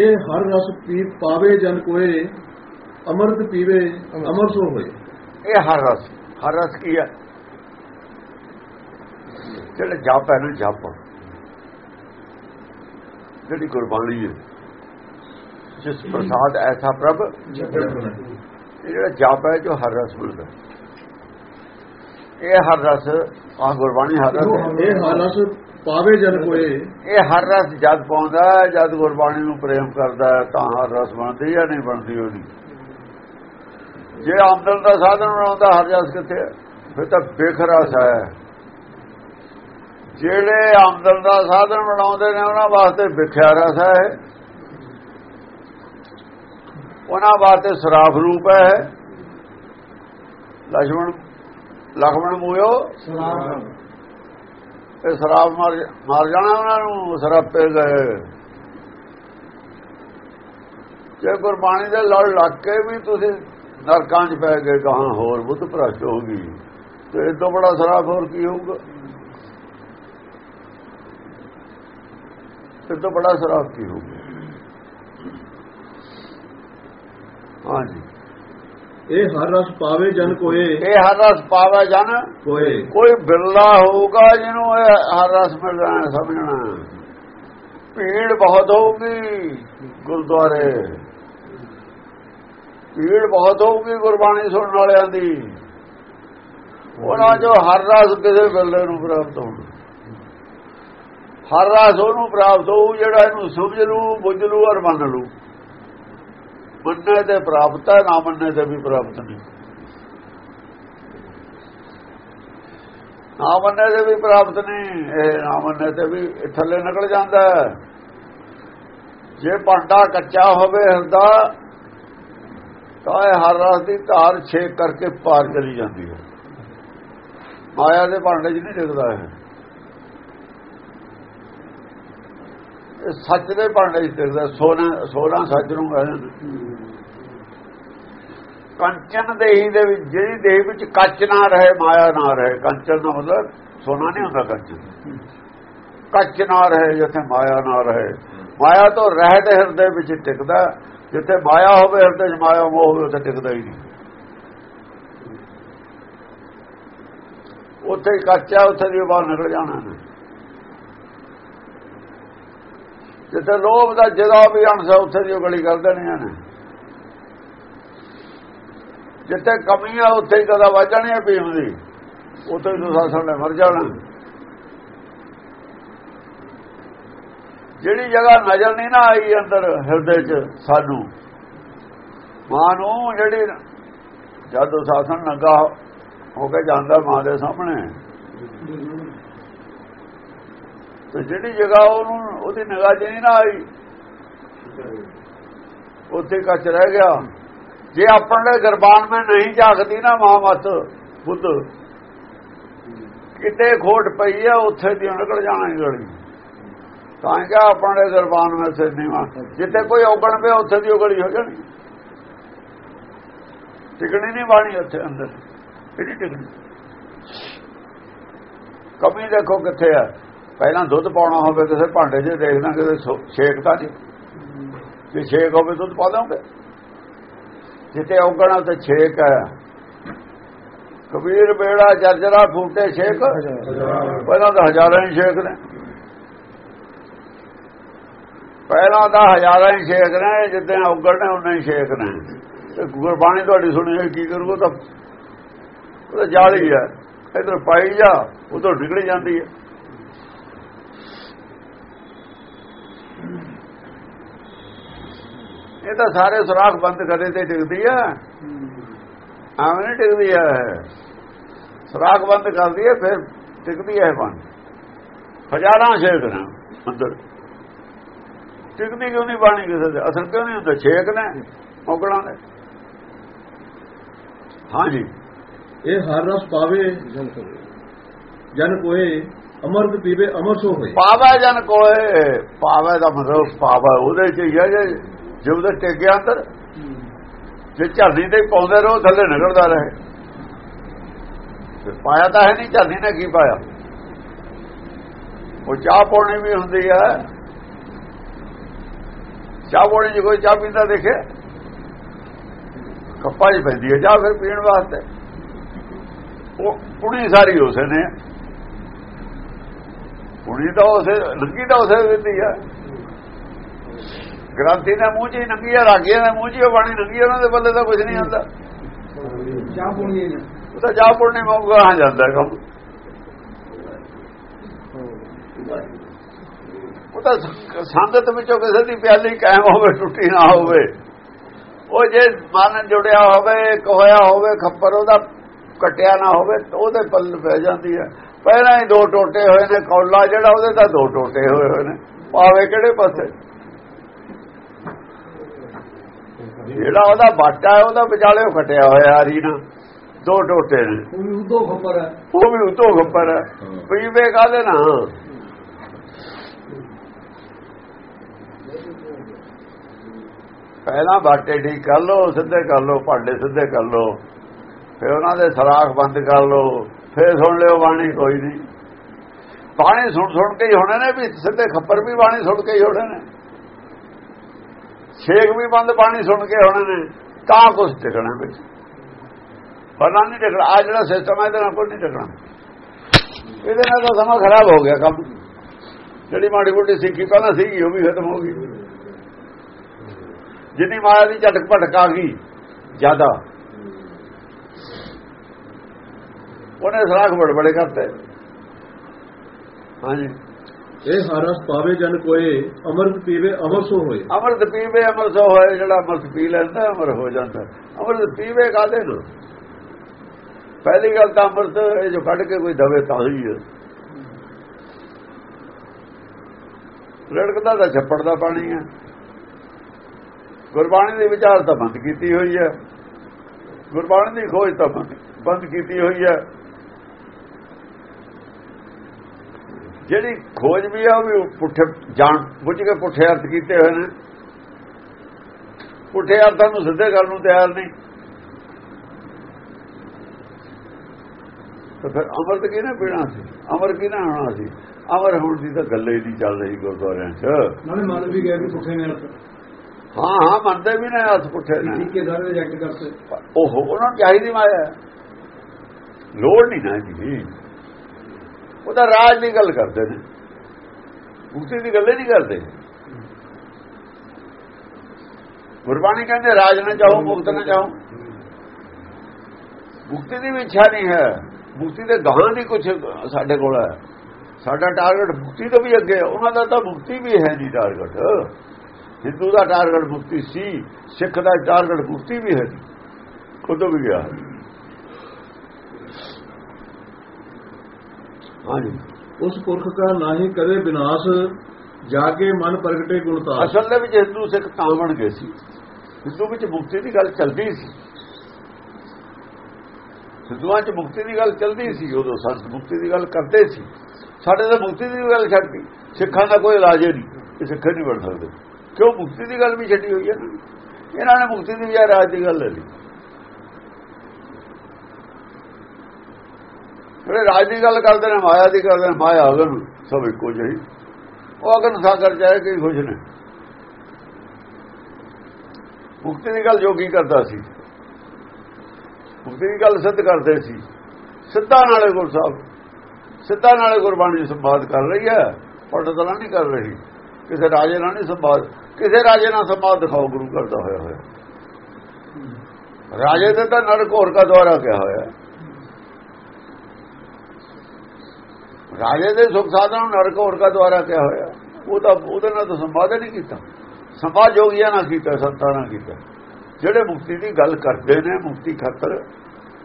ਇਹ ਹਰ ਰਸ ਪੀ ਪਾਵੇ ਜਨ ਕੋਏ ਅਮਰਤ ਪੀਵੇ ਅਮਰ ਸੋ ਹੋਏ ਇਹ ਹਰ ਰਸ ਹਰ ਰਸ ਕੀ ਹੈ? ਜਿਹੜਾ ਜਪ ਹੈ ਨਾ ਜਪ। ਜਿਹੜੀ ਗੁਰਬਾਣੀ ਹੈ ਜਿਸ ਪ੍ਰਸਾਦ ਐਸਾ ਪ੍ਰਭ ਜਿਹੜਾ ਜਪ ਹੈ ਜੋ ਹਰ ਰਸ ਮਿਲਦਾ ਇਹ ਹਰ ਰਸ ਆ ਗੁਰਬਾਣੀ ਹਰ ਰਸ। ਇਹ ਹਰ ਰਸ ਪਾਵੇ ਜਨ ਕੋਏ ਇਹ ਹਰ ਰਸ ਜਦ ਪਾਉਂਦਾ ਜਦ ਗੁਰਬਾਣੀ ਨੂੰ ਪ੍ਰੇਮ ਕਰਦਾ ਤਾਂ ਹਰ ਰਸ ਬਣਦੀ ਜਾਂ ਨਹੀਂ ਬਣਦੀ ਉਹਦੀ ਜੇ ਆਮਦਨ ਦਾ ਸਾਧਨ ਬਣਾਉਂਦਾ ਹਰ ਰਸ ਕਿੱਥੇ ਫਿਰ ਤਾਂ ਬੇਖਰਾਸ ਹੈ। ਜਿਹੜੇ ਆਮਦਨ ਦਾ ਸਾਧਨ ਬਣਾਉਂਦੇ ਨੇ ਉਹਨਾਂ ਵਾਸਤੇ ਵਿਖਿਆ ਰਸ ਹੈ। ਉਹਨਾਂ ਵਾਸਤੇ ਸਰਾਫ ਰੂਪ ਹੈ। ਲక్ష్మణ ਲక్ష్మణ ਮੂਇਓ ਸਰਾਫ ਇਹ ਸ਼ਰਾਬ ਮਾਰ ਮਾਰ ਜਾਣਾ ਉਹਨਾਂ ਨੂੰ ਸਰਾਪੇ ਗਏ। ਜੇ ਗੁਰਬਾਣੀ ਦੇ ਲੜ ਲੱਗ ਕੇ ਵੀ ਤੁਸੀਂ ਨਰਕਾਂ 'ਚ ਪੈ ਗਏ ਕਹਾਂ ਹੋਰ ਬੁੱਧ ਭ੍ਰਸ਼ਟ ਹੋ ਗਈ ਤੇ ਇਹ ਤੋਂ ਬੜਾ ਸ਼ਰਾਬ ਹੋਰ ਕੀ ਹੋਊਗਾ? ਇਹ ਤੋਂ ਬੜਾ ਸ਼ਰਾਬ ਕੀ ਹੋਊਗਾ? ਹਾਂਜੀ। ਇਹ ਹਰ ਰਸ ਪਾਵੇ ਜਨ ਕੋਏ। ਇਹ ਹਰ ਰਸ ਪਾਵੇ ਜਨ ਕੋਏ। ਕੋਈ ਬਿਰਲਾ ਹੋਊਗਾ ਜਿਹਨੂੰ ਇਹ ਹਰ ਰਸ ਮਿਲਣਾ ਸਮਝਣਾ ਭੀੜ ਬਹੁਤ ਹੋਊਗੀ ਗੁਰਦੁਆਰੇ। ਭੀੜ ਬਹੁਤ ਹੋਊਗੀ ਗੁਰਬਾਣੀ ਸੁਣਨ ਵਾਲਿਆਂ ਦੀ। ਉਹਨਾਂ ਜੋ ਹਰ ਰਸ ਕਿਸੇ ਬਿਰਲੇ ਨੂੰ ਪ੍ਰਾਪਤ ਹੋਣਾ ਹਰ ਰਸ ਉਹਨੂੰ ਪ੍ਰਾਪਤ ਹੋਊ ਜਿਹੜਾ ਇਹਨੂੰ ਸਮਝ ਲੂ ਬੁੱਝ ਲੂ ਔਰ ਮੰਨ ਲੂ ਮੰਨੇ ਤੇ ਪ੍ਰਾਪਤ ਹੈ ਨਾ ਮੰਨੇ ਤੇ ਵੀ ਪ੍ਰਾਪਤ ਨਹੀਂ ਨਾ ਮੰਨੇ ਤੇ ਵੀ ਪ੍ਰਾਪਤ ਨਹੀਂ ਇਹ ਨਾ ਮੰਨੇ ਤੇ ਵੀ ਥੱਲੇ ਨਿਕਲ ਜਾਂਦਾ ਹੈ। ਜੇ ਭਾਂਡਾ ਕੱਚਾ ਹੋਵੇ ਹਿਰਦਾ ਤਾਂ ਇਹ ਹਰ ਰਸ ਦੀ ਧਾਰ ਛੇ ਕਰਕੇ ਪਾਰ ਚਲੀ ਜਾਂਦੀ ਹੈ। ਮਾਇਆ ਦੇ ਭਾਂਡੇ 'ਚ ਨਹੀਂ ਡਿੱਗਦਾ ਹੈ ਸੱਚ ਦੇ ਭਾਂਡੇ 'ਚ ਡਿੱਗਦਾ ਸੋਨਾ ਸੋਨਾ ਸੱਚ ਨੂੰ ਕਹਿੰਦੇ ਕੰਚਨ ਦੇਹੀ ਦੇ ਵਿੱਚ, ਜਿਹੜੀ ਦੇਹ ਵਿੱਚ ਕੱਚ ਨਾ ਰਹੇ, ਮਾਇਆ ਨਾ ਰਹੇ, ਕੰਚਨ ਦਾ ਮਤਲਬ ਸੋਨਾ ਨਹੀਂ ਹੁੰਦਾ ਕੰਚਨ। ਕੱਚ ਨਾ ਰਹੇ, ਜਿੱਥੇ ਮਾਇਆ ਨਾ ਰਹੇ। ਮਾਇਆ ਤੋਂ ਰਹਿਤ ਹਿਰਦੇ ਵਿੱਚ ਟਿਕਦਾ, ਜਿੱਥੇ ਮਾਇਆ ਹੋਵੇ, ਹਿਰਦੇ 'ਚ ਮਾਇਆ ਮੋਹ ਹੋਵੇ ਉੱਥੇ ਟਿਕਦਾ ਹੀ ਨਹੀਂ। ਉੱਥੇ ਕੱਚਾ ਉੱਥੇ ਦੀ ਬਾਹਰ ਨਿਕਲ ਜਾਣਾ ਨੇ ਜਿੱਥੇ ਲੋਭ ਦਾ ਜਿਹਦਾ ਵੀ ਅੰਸ਼ ਆ ਉੱਥੇ ਦੀ ਉਹ ਗਲੀ ਕਰ ਦੇਣੀਆਂ ਨੇ। ਜਿੱਥੇ ਕਮੀ ਆ, ਉੱਥੇ ਹੀ ਕਦਾ ਵੱਜਣੀ ਹੈ ਭੀਮ ਦੀ। ਉੱਥੇ ਹੀ ਦੁਸਾਸਣ ਨੇ ਮਰ ਜਾਣਾ। ਜਿਹੜੀ ਜਗ੍ਹਾ ਨਜ਼ਰ ਨਹੀਂ ਨਾ ਆਈ ਅੰਦਰ ਹਿਰਦੇ 'ਚ ਸਾਨੂੰ, ਮਾਂ ਨੂੰ ਜਿਹੜੀ ਜਦ ਦੁਸਾਸਣ ਨੰਗਾ ਹੋ ਕੇ ਜਾਂਦਾ ਮਾਂ ਦੇ ਸਾਹਮਣੇ। ਤੇ ਜਿਹੜੀ ਜਗ੍ਹਾ ਉਹਨੂੰ ਉਹਦੀ ਨਿਗਾਹ 'ਚ ਨਹੀਂ ਨਾ ਆਈ, ਉੱਥੇ ਕੱਚ ਰਹਿ ਗਿਆ। ਜੇ ਆਪਣੇ ਗਰਬਾਨ ਮੈਂ ਨਹੀਂ ਜਾਗਦੀ ਨਾ ਮਾਂ ਮਤ, ਬੁੱਧ ਕਿਤੇ ਖੋਟ ਪਈ ਆ, ਉੱਥੇ ਦੀ ਨਿਕਲ ਜਾਣਾ ਹੀ ਗਲੀ। ਤਾਂ ਕਿ ਆਪਣੇ ਗਰਬਾਨ ਵਿੱਚ ਸੇ ਨਹੀਂ ਜਿੱਥੇ ਕੋਈ ਔਗਣ ਪਿਆ, ਉੱਥੇ ਦੀ ਗਲੀ ਹੋ ਜਾਣੀ। ਟਿਕਣੀ ਨਹੀਂ ਬਾਣੀ ਉੱਥੇ ਅੰਦਰ। ਕਿਹੜੀ ਟਿਕਣੀ? ਕਮੀ ਦੇਖੋ ਕਿੱਥੇ ਆ। ਪਹਿਲਾਂ ਦੁੱਧ ਪਾਉਣਾ ਹੋਵੇ ਕਿਸੇ ਭਾਂਡੇ 'ਚ ਦੇਖਦਾ ਕਿਤੇ ਛੇਕ ਤਾਂ ਨਹੀਂ। ਜੇ ਛੇਕ ਹੋਵੇ ਦੁੱਧ ਪਾ ਦੋਗੇ ਜਿੱਤੇ ਔਗਣਾ ਤੇ ਛੇਕ ਹੈ। ਕਬੀਰ, ਬੇੜਾ, ਜਰਜਰਾ ਫੂਟੇ ਛੇਕ। ਪਹਿਲਾਂ ਤਾਂ ਹਜ਼ਾਰਾਂ ਹੀ ਛੇਕ ਨੇ। ਪਹਿਲਾਂ ਤਾਂ ਹਜ਼ਾਰਾਂ ਹੀ ਛੇਕ ਨੇ, ਜਿੱਦਾਂ ਔਗਣ ਨੇ ਉਹਨਾਂ ਹੀ ਛੇਕ ਨੇ। ਤੇ ਗੁਰਬਾਣੀ ਤੁਹਾਡੀ ਸੁਣੀ ਹੋਈ, ਕੀ ਕਰੂਗਾ ਤਾਂ? ਉਹ ਤਾਂ ਜਾਲੀ ਹੈ। ਇਧਰ ਪਾਈ ਜਾ ਉਧਰ ਨਿਕਲ ਜਾਂਦੀ ਹੈ। ਇਹ ਤਾਂ ਸਾਰੇ ਸੁਰਾਖ ਬੰਦ ਕਰੇ ਤੇ ਟਿਕਦੀ ਆ। ਆਵੇਂ ਨਹੀਂ ਟਿਕਦੀ ਆ ਸੁਰਾਖ ਬੰਦ ਕਰਦੀ ਹੈ ਫਿਰ ਟਿਕਦੀ ਹੈ ਬੰਦ। ਹਜ਼ਾਰਾਂ ਨੇ ਅੰਦਰ। ਟਿਕਦੀ ਕਿਉਂ ਨਹੀਂ ਬਾਣੀ ਕਿਸੇ ਦੇ? ਅਸਰ ਕਿਉਂ ਨਹੀਂ ਹੁੰਦਾ? ਛੇਕ ਨੇ ਔਗਲਾਂ ਨੇ ਹਾਂਜੀ। ਇਹ ਹਰ ਰਸ ਪਾਵੇ ਜਨ ਕੋਏ। ਅਮਰਤ ਪੀਵੇ ਅਮਰ ਸੋ ਹੋਏ। ਪਾਵੇ ਜਨ ਕੋਏ ਪਾਵੇ ਦਾ ਮਤਲਬ ਪਾਵੇ ਉਹਦੇ ਚ ਹੀ ਹੈ ਜੇ। ਜੇ ਉਹਦੇ ਟਿਕ ਗਿਆ ਅੰਦਰ, ਜੇ ਝਰਨੀ ਤੇ ਪਾਉਂਦੇ ਰਹੋ, ਥੱਲੇ ਨਿਕਲਦਾ ਰਹੇ। ਤੇ ਪਾਇਆ ਤਾਂ ਹੈ ਨਹੀਂ, ਝਰਨੀ ਨੇ ਕੀ ਪਾਇਆ? ਉਹ ਚਾਹ ਪਾਉਣੀ ਵੀ ਹੁੰਦੀ ਹੈ। ਚਾਹ ਬੋਣੀ ਜੀ ਕੋਈ ਚਾਹ ਪੀਂਦਾ ਦੇਖੇ, ਕੱਪਾਂ 'ਚ ਪੈਂਦੀ ਹੈ ਚਾਹ ਫਿਰ ਪੀਣ ਵਾਸਤੇ। ਉਹ ਕੁੜੀ ਸਾਰੀ ਉਸੇ ਨੇ। ਕੁੜੀ ਤਾਂ ਉਸੇ ਲੰਗੀ ਤਾਂ ਉਸੇ ਦਿੰਦੀ ਹੈ। ਗ੍ਰੰਥੀ ਦੇ ਮੂੰਹ ਹੀ ਨੰਗੀ ਆ ਰਾਗੀਆਂ ਦੇ ਮੂੰਹ ਹੀ ਉਹ ਬਾਣੀ ਨੰਗੀ ਉਹਨਾਂ ਦੇ ਬੱਲੇ ਤਾਂ ਕੁਝ ਨਹੀਂ ਚਾਹ ਪੁਣੀ ਉਹ ਤਾਂ ਚਾਹ ਪੁਰਨੇ ਮੌਕਾ ਆ ਜਾਂਦਾ ਕੰਮ। ਉਹ ਤਾਂ ਸੰਗ- ਸੰਗਤ ਵਿੱਚੋਂ ਕਿਸੇ ਦੀ ਪਿਆਲੀ ਕਾਇਮ ਹੋਵੇ ਟੁੱਟੀ ਨਾ ਹੋਵੇ। ਉਹ ਜੇ ਮਨ ਜੁੜਿਆ ਹੋਵੇ ਇੱਕ ਹੋਇਆ ਹੋਵੇ ਖੱਪਰ ਉਹਦਾ ਕਟਿਆ ਨਾ ਹੋਵੇ ਤਾਂ ਉਹਦੇ ਪੱਲ ਪੈ ਜਾਂਦੀ ਹੈ। ਪਹਿਲਾਂ ਹੀ ਦੋ ਟੋਟੇ ਹੋਏ ਨੇ ਕੌਲਾ ਜਿਹੜਾ ਉਹਦੇ ਤਾਂ ਦੋ ਟੋਟੇ ਹੋਏ ਹੋਏ ਨੇ। ਪਾਵੇ ਕਿਹੜੇ ਪਾਸੇ? ਜਿਹੜਾ ਉਹਦਾ ਬਾਟਾ ਹੈ ਉਹਦਾ ਵਿਚਾਲੇ ਉਹ ਕਟਿਆ ਹੋਇਆ ਹਰੀ ਨਾ ਦੋ ਟੋਟੇ ਨੇ। ਉਹ ਵੀ ਉਦੋਂ ਖਬਰ ਹੈ। ਉਹ ਵੀ ਉਤੋਂ ਖੱਪਰ ਹੈ। ਪੀਵੇ ਕਾਦੇ ਨਾ ਪਹਿਲਾਂ ਬਾਟੇ ਠੀਕ ਕਰ ਲੋ ਸਿੱਧੇ ਕਰ ਲੋ ਭਾਂਡੇ ਸਿੱਧੇ ਕਰ ਲੋ ਫਿਰ ਉਹਨਾਂ ਦੇ ਸਰਾਖ ਬੰਦ ਕਰ ਲੋ ਫਿਰ ਸੁਣ ਲਿਓ ਬਾਣੀ ਕੋਈ ਨਹੀਂ। ਬਾਣੀ ਸੁਣ ਸੁਣ ਕੇ ਹੀ ਹੋਣੇ ਨੇ ਵੀ ਸਿੱਧੇ ਖੱਪਰ ਵੀ ਬਾਣੀ ਸੁਣ ਕੇ ਹੀ ਹੋਣੇ ਨੇ। ਛੇਕ ਵੀ ਬੰਦ ਪਾਣੀ ਸੁਣ ਕੇ ਹੋਣੇ ਨੇ, ਤਾਂ ਕੁਝ ਟਿਕਣਾ ਵਿੱਚ। ਪਤਾ ਨਹੀਂ ਟਿਕਣਾ ਆ ਜਿਹੜਾ ਸਿਸਟਮ ਹੈ ਇਹਦੇ ਨਾਲ ਕੋਈ ਨਹੀਂ ਟਿਕਣਾ। ਇਹਦੇ ਨਾਲ ਤਾਂ ਸਮਾਂ ਖਰਾਬ ਹੋ ਗਿਆ ਕੰਮ। ਜਿਹੜੀ ਮਾੜੀ ਮੋਟੀ ਸਿੱਖੀ ਪਹਿਲਾਂ ਸੀਗੀ, ਉਹ ਵੀ ਖਤਮ ਹੋ ਗਈ। ਜਿੰਨੀ ਮਾਇਆ ਦੀ ਝਟਕ ਭਟਕ ਆ ਗਈ, ਜ਼ਿਆਦਾ। ਉਹਨੇ ਸਰਾਖ ਬੜਬੜੇ ਕਰਤੇ। ਹਾਂਜੀ। ਇਹ ਹਰਸ ਪਾਵੇ ਜਨ ਕੋਏ, ਅਮਰਤ ਪੀਵੇ ਅਮਰ ਸੋ ਹੋਏ। ਅਮਰਤ ਪੀਵੇ, ਅਮਰ ਸੋ ਹੋਏ, ਜਿਹੜਾ ਅਮਰਤ ਪੀ ਲੈਂਦਾ, ਅਮਰ ਹੋ ਜਾਂਦਾ। ਅਮਰਤ ਪੀਵੇ ਕਾਦੇ ਨੂੰ? ਪਹਿਲੀ ਗੱਲ ਤਾਂ ਅਮਰਤ, ਇਹ ਜੋ ਕੱਢ ਕੇ ਕੋਈ ਦਵੇ ਤਾਂ ਹੀ ਹੈ। ਰੜਕਦਾ ਤਾਂ ਛੱਪੜ ਦਾ ਪਾਣੀ ਹੈ। ਗੁਰਬਾਣੀ ਦੇ ਵਿਚਾਰ ਤਾਂ ਬੰਦ ਕੀਤੀ ਹੋਈ ਹੈ। ਗੁਰਬਾਣੀ ਦੀ ਖੋਜ ਤਾਂ ਬੰਦ ਕੀਤੀ ਹੋਈ ਹੈ। ਜਿਹੜੀ ਖੋਜ ਵੀ ਆ ਉਹ ਵੀ ਪੁੱਠੇ ਜਾਣ ਬੁੱਝ ਕੇ ਪੁੱਠੇ ਅਰਥ ਕੀਤੇ ਹੋਏ ਨੇ। ਪੁੱਠੇ ਅਰਥਾਂ ਨੂੰ ਸਿੱਧੇ ਕਰਨ ਨੂੰ ਤਿਆਰ ਨਹੀਂ। ਤਾਂ ਫਿਰ ਅਮਰਤ ਕਿਹਨੇ ਪੀਣਾ ਸੀ? ਅਮਰ ਕਿਹਨੇ ਹੋਣਾ ਸੀ? ਅਮਰ ਹੋਣ ਦੀ ਤਾਂ ਗੱਲ ਹੀ ਨਹੀਂ ਚੱਲ ਰਹੀ ਗੁਰਦੁਆਰਿਆਂ 'ਚ। ਨਾਲੇ ਮੰਨ ਵੀ ਗਏ ਵੀ ਪੁੱਠੇ ਨੇ ਹਾਂ ਹਾਂ ਮੰਨਦੇ ਵੀ ਨੇ ਹੱਥ ਪੁੱਠੇ ਨੇ। ਠੇਕੇਦਾਰ ਰਿਜੈਕਟ ਕਰਤੇ। ਉਹ ਉਹਨਾਂ ਚਾਹੀਦੀ ਮਾਇਆ। ਲੋੜ ਨਹੀਂ ਨਾ ਜੀ ਉਹ ਤਾਂ ਰਾਜ ਦੀ ਗੱਲ ਕਰਦੇ ਨੇ। ਮੁਕਤੀ ਦੀ ਗੱਲ ਹੀ ਨਹੀਂ ਕਰਦੇ। ਗੁਰਬਾਣੀ ਕਹਿੰਦੇ, ਰਾਜ ਨਾ ਚਾਹੋ, ਮੁਕਤ ਨਾ ਚਾਹੋ। ਮੁਕਤੀ ਦੀ ਵੀ ਇੱਛਾ ਨਹੀਂ ਹੈ। ਮੁਕਤੀ ਦੇ ਗਾਹਾਂ ਦੀ ਕੁਝ ਸਾਡੇ ਕੋਲ ਹੈ। ਸਾਡਾ ਟਾਰਗੇਟ ਮੁਕਤੀ ਤੋਂ ਵੀ ਅੱਗੇ ਉਹਨਾਂ ਦਾ ਤਾਂ ਮੁਕਤੀ ਵੀ ਹੈ ਨਹੀਂ ਟਾਰਗੇਟ ਹਿੰਦੂ ਦਾ ਟਾਰਗੇਟ ਮੁਕਤੀ ਸੀ, ਸਿੱਖ ਦਾ ਟਾਰਗੇਟ ਮੁਕਤੀ ਵੀ ਹੈ ਕਦੋਂ ਵੀ ਗਿਆ। ਹਾਂਜੀ। ਉਸ ਪੁਰਖ ਕਾ ਨਾਹੀ ਕਦੇ ਵਿਨਾਸ਼ ਜਾ ਕੇ ਮਨ ਪ੍ਰਗਟੇ ਗੁਣਤਾਸ ਅਸਲ ਦੇ ਵਿੱਚ ਹਿੰਦੂ ਸਿੱਖ ਤਾਂ ਬਣ ਗਏ ਸੀ। ਹਿੰਦੂ ਵਿੱਚ ਮੁਕਤੀ ਦੀ ਗੱਲ ਚੱਲਦੀ ਸੀ। ਹਿੰਦੂਆਂ 'ਚ ਮੁਕਤੀ ਦੀ ਗੱਲ ਚੱਲਦੀ ਸੀ ਉਦੋਂ ਸੰਤ ਮੁਕਤੀ ਦੀ ਗੱਲ ਕਰਦੇ ਸੀ। ਸਾਡੇ ਤਾਂ ਮੁਕਤੀ ਦੀ ਗੱਲ ਛੱਡਤੀ ਸਿੱਖਾਂ ਦਾ ਕੋਈ ਇਲਾਜ ਹੀ ਨਹੀਂ। ਇਹ ਸਿੱਖ ਨਹੀਂ ਬਣ ਸਕਦੇ। ਕਿਉਂ? ਮੁਕਤੀ ਦੀ ਗੱਲ ਵੀ ਛੱਡੀ ਹੋਈ ਹੈ ਨਾ। ਇਹਨਾਂ ਨੇ ਮੁਕਤੀ ਦੀ ਬਜਾਏ ਰਾਜ ਦੀ ਗੱਲ ਲੈ ਲਈ। ਜਿਹੜੇ ਰਾਜ ਦੀ ਗੱਲ ਕਰਦੇ ਨੇ, ਮਾਇਆ ਦੀ ਕਰਦੇ ਨੇ, ਮਾਇਆ ਅਗਨ, ਸਭ ਇੱਕੋ ਜਿਹੀ। ਉਹ ਅਗਨ ਸਾਗਰ ਜਾਏ ਕਿ ਖੁਸ਼ ਨੇ। ਮੁਕਤੀ ਦੀ ਗੱਲ ਜੋਗੀ ਕਰਦਾ ਸੀ? ਮੁਕਤੀ ਦੀ ਗੱਲ ਸਿੱਧ ਕਰਦੇ ਸੀ। ਸਿੱਧਾ ਨਾਲੇ ਗੁਰ ਸਾਹਿਬ, ਸਿੱਧਾ ਨਾਲੇ ਗੁਰਬਾਣੀ ਸੰਵਾਦ ਕਰ ਰਹੀ ਹੈ ਪੰਡਤ ਨਾਲ ਨਹੀਂ ਕਰ ਰਹੀ। ਕਿਸੇ ਰਾਜੇ ਨਾਲ ਨਹੀਂ ਸੰਵਾਦ, ਕਿਸੇ ਰਾਜੇ ਨਾਲ ਸੰਵਾਦ ਦਿਖਾਓ, ਗੁਰੂ ਕਰਦਾ ਹੋਇਆ ਹੋਇਆ। ਰਾਜੇ ਦੇ ਤਾਂ ਨਰਕ ਹੋਰ ਕਾ ਦੁਆਰਾ ਕਿਹਾ ਹੋਇਆ ਰਾਜੇ ਦੇ ਸੁਖ ਸਾਧਨ ਨੂੰ ਨਰਕ ਹੋਰ ਕਾ ਦੁਆਰਾ ਕਿਹਾ ਹੋਇਆ? ਉਹ ਤਾਂ ਉਹਦੇ ਨਾਲ ਤਾਂ ਸੰਵਾਦ ਨਹੀਂ ਕੀਤਾ। ਸੰਵਾਦ ਜੋਗੀਆਂ ਨਾਲ ਕੀਤਾ, ਸੰਤਾਂ ਨਾਲ ਕੀਤਾ। ਜਿਹੜੇ ਮੁਕਤੀ ਦੀ ਗੱਲ ਕਰਦੇ ਨੇ, ਮੁਕਤੀ ਖਾਤਰ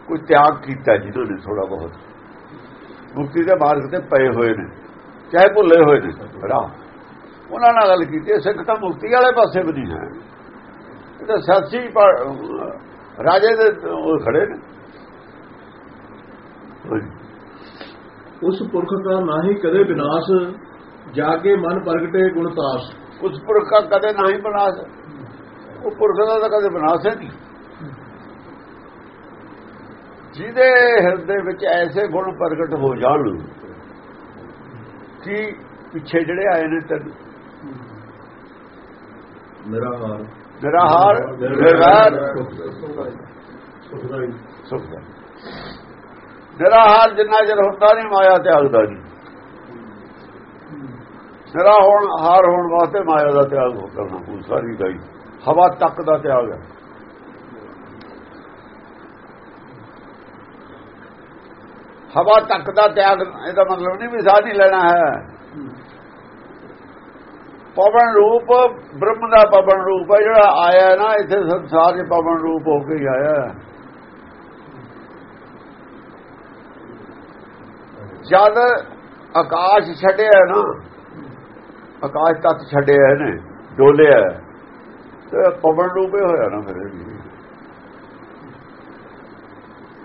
ਕੋਈ ਤਿਆਗ ਕੀਤਾ ਜਿਹਨਾਂ ਨੇ ਥੋੜਾ ਬਹੁਤ। ਮੁਕਤੀ ਦੇ ਮਾਰਗ ਤੇ ਪਏ ਹੋਏ ਨੇ, ਚਾਹੇ ਭੁੱਲੇ ਹੋਏ ਨੇ ਰਾਹ ਉਹਨਾਂ ਨਾਲ ਗੱਲ ਕੀਤੀ ਸਿੱਖ ਤਾਂ ਮੁਕਤੀ ਵਾਲੇ ਪਾਸੇ ਵੀ ਨਹੀਂ ਹੈ। ਇਹ ਤਾਂ ਸੱਚੀ ਰਾਜੇ ਦੇ ਉਹ ਖੜੇ ਨੇ। ਉਸ ਪੁਰਖ ਕਾ ਨਾਹੀ ਕਦੇ ਵਿਨਾਸ਼ ਜਾ ਕੇ ਮਨ ਪ੍ਰਗਟੇ ਗੁਣਤਾਸ ਉਸ ਪੁਰਖ ਦਾ ਕਦੇ ਨਹੀਂ ਬਨਾਸ ਉਹ ਪੁਰਖ ਦਾ ਤਾਂ ਕਦੇ ਬਨਾਸ ਹੈ ਨਹੀਂ। ਜਿਹਦੇ ਹਿਰਦੇ ਵਿੱਚ ਐਸੇ ਗੁਣ ਪ੍ਰਗਟ ਹੋ ਜਾਣ ਕਿ ਪਿੱਛੇ ਜਿਹੜੇ ਆਏ ਨੇ ਤੈਨੂੰ? ਮੇਰਾ ਹਾਰ ਨਿਰਾਹਾਰ। ਨਿਰਵੈਰ ਸੁਖਦਾਈ। ਸੁਖ ਦਾ ਨਿਰਾਹਾਰ ਜਿੰਨਾ ਚਿਰ ਹੁੰਦਾ ਨਹੀਂ, ਮਾਇਆ ਤਿਆਗਦਾ ਨਹੀਂ। ਨਿਰਾ ਹੋਣ ਹਾਰ ਹੋਣ ਵਾਸਤੇ ਮਾਇਆ ਦਾ ਤਿਆਗ ਹੋ ਕਰਨਾ ਪੂ ਸਾਰੀ ਗਈ ਹਵਾ ਤੱਕ ਦਾ ਤਿਆਗ ਹੈ। ਹਵਾ ਤੱਕ ਦਾ ਤਿਆਗ, ਇਹਦਾ ਮਤਲਬ ਨਹੀਂ ਵੀ ਸਾਹ ਨਹੀਂ ਲੈਣਾ ਹੈ। ਪਵਨ ਰੂਪ, ਬ੍ਰਹਮ ਦਾ ਪਵਨ ਰੂਪ ਹੈ, ਜਿਹੜਾ ਆਇਆ ਨਾ, ਇੱਥੇ ਸੰਸਾਰ 'ਚ ਪਵਨ ਰੂਪ ਹੋ ਕੇ ਹੀ ਆਇਆ। ਹੈ। ਜਦ ਆਕਾਸ਼ ਛੱਡਿਆ ਨਾ ਆਕਾਸ਼ ਤੱਕ ਛੱਡਿਆ ਨੇ ਡੋਲਿਆ ਤੇ ਪਵਨ ਰੂਪ ਹੋਇਆ ਨਾ ਫਿਰ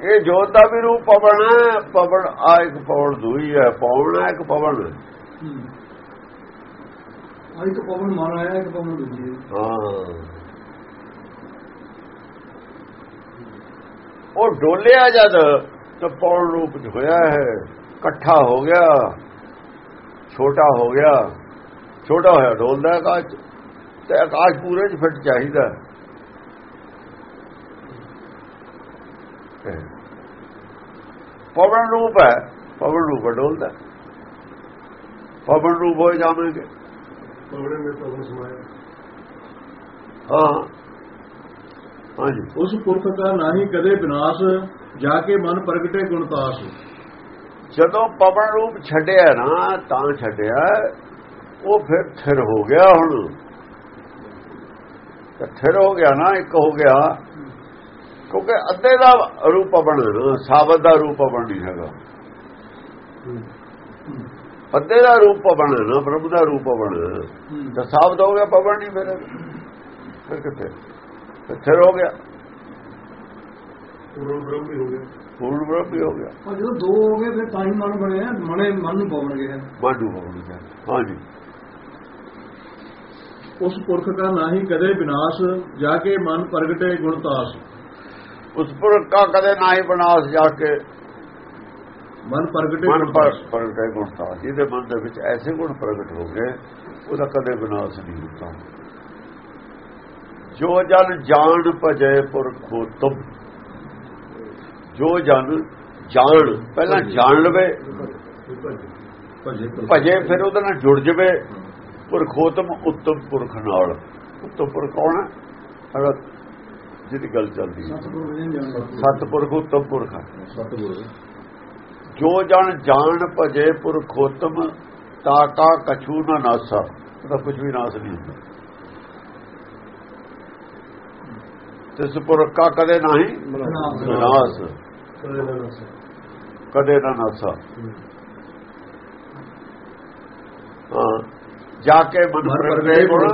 ਇਹ ਜੋਤ ਦਾ ਵੀ ਰੂਪ ਪਵਨ ਹੈ ਪਵਨ ਆ ਇੱਕ ਪਵਨ ਦੂਈ ਹੈ ਪਵਨ ਹੈ ਇੱਕ ਪਵਨ ਹੈ। ਇੱਕ ਪਵਨ ਆਇਆ ਇੱਕ ਪਵਨ ਦੂਜੀ ਹੈ। ਉਹ ਡੋਲਿਆ ਜਦ ਤਾਂ ਪੌਣ ਰੂਪ ਹੋਇਆ ਹੈ ਇਕੱਠਾ ਹੋ ਗਿਆ ਛੋਟਾ ਹੋ ਗਿਆ ਛੋਟਾ ਹੋਇਆ ਡੋਲਦਾ ਆਕਾਸ਼ ਤੇ ਆਕਾਸ਼ ਪੂਰੇ ਚ ਫਿੱਟ ਚਾਹੀਦਾ। ਪਵਨ ਰੂਪ ਹੈ ਪਵਨ ਰੂਪ ਹੈ, ਡੋਲਦਾ ਪਵਨ ਰੂਪ ਹੋ ਜਾਵਾਂਗੇ। ਪਵਨ ਵਿੱਚ ਪਵਨ ਸਮਾਇਆ। ਹਾਂ। ਹਾਂਜੀ। ਉਸ ਪੁਰਖ ਦਾ ਨਾਹੀ ਕਦੇ ਵਿਨਾਸ਼ ਜਾ ਕੇ ਮਨ ਪ੍ਰਗਟੇ ਗੁਣਤਾਸ ਜਦੋਂ ਪਵਨ ਰੂਪ ਛੱਡਿਆ ਨਾ, ਤਾਂ ਛੱਡਿਆ, ਉਹ ਫਿਰ ਥਿਰ ਹੋ ਗਿਆ ਹੁਣ। ਥਿਰ ਹੋ ਗਿਆ ਨਾ, ਇੱਕ ਹੋ ਗਿਆ। ਕਿਉਂਕਿ ਅੱਧੇ ਦਾ ਰੂਪ ਬਣ ਨਾ ਸਾਬਤ ਦਾ ਰੂਪ ਬਣ ਨਹੀਂ ਹੈਗਾ। ਅੱਧੇ ਦਾ ਰੂਪ ਬਣ ਨਾ ਪ੍ਰਭੂ ਦਾ ਰੂਪ ਬਣ ਤਾਂ ਸਾਬਤ ਹੋ ਗਿਆ, ਪਵਨ ਨਹੀਂ ਫਿਰ। ਫਿਰ ਕਿੱਥੇ? ਥਿਰ ਹੋ ਗਿਆ। ਪੂਰਨ ਬ੍ਰਹਮ ਹੋ ਗਿਆ। ਪੂਰਨ ਬ੍ਰਹਮ ਵੀ ਹੋ ਗਿਆ। ਪਰ ਜਦੋਂ ਦੋ ਹੋ ਗਏ ਫਿਰ ਤਾਂ ਹੀ ਮਨ ਬਣਿਆ ਮਨੇ ਮਨ ਨੂੰ ਪਵਨ ਗਿਆ। ਮਾਂਡੂ ਪਵਨ ਗਿਆ। ਹਾਂਜੀ। ਉਸ ਪੁਰਖ ਦਾ ਨਾਹੀ ਕਦੇ ਵਿਨਾਸ਼ ਜਾ ਕੇ ਮਨ ਪ੍ਰਗਟੇ ਗੁਣਤਾਸ ਉਸ ਪੁਰਖ ਕਾ ਕਦੇ ਨਾ ਹੀ ਬਨਾਸ ਜਾ ਕੇ ਮਨ ਪ੍ਰਗਟੇ ਮਨ ਪਰ ਗੁਣਤਾਸ। ਪ੍ਰਗਟੇ ਗੁਣਤਾ ਜਿਹਦੇ ਮਨ ਦੇ ਵਿੱਚ ਐਸੇ ਗੁਣ ਪ੍ਰਗਟ ਹੋ ਗਏ ਉਹਦਾ ਕਦੇ ਵਿਨਾਸ਼ ਨਹੀਂ ਹੁੰਦਾ। ਜੋ ਜਨ ਜਾਣ ਭਜੇ ਪੁਰਖੋ ਤੁਮ। ਜੋ ਜਨ ਜਾਣ ਪਹਿਲਾਂ ਜਾਣ ਲਵੇ ਭਜੇ। ਫਿਰ ਉਹਦੇ ਨਾਲ ਜੁੜ ਜਵੇ। ਪੁਰਖੋਤਮ ਉੱਤਮ ਪੁਰਖ ਨਾਲ। ਉੱਤਮ ਪੁਰਖ ਕੌਣ ਹੈ? ਅਗਰ ਜਿਹਦੀ ਗੱਲ ਚੱਲਦੀ ਹੈ। ਸਤਪੁਰਖ ਉੱਤਮ ਪੁਰਖ ਜੋ ਜਨ ਜਾਣ ਭਜੇ ਪੁਰਖੋਤਮ ਤਾਕਾ ਕਛੂ ਨਾ ਨਾਸਾ। ਉਹਦਾ ਕੁਝ ਵੀ ਨਾਸ ਨਹੀਂ ਹੁੰਦਾ। ਤਿਸ ਪੁਰਖ ਕਾ ਕਦੇ ਨਹੀਂ? ਨਾਸ। ਕਦੇ ਨਾ ਨਾਸਾ। ਹਾਂ। ਜਾ ਕੇ ਮਨ ਪ੍ਰਗਟੇ ਗੁਣ।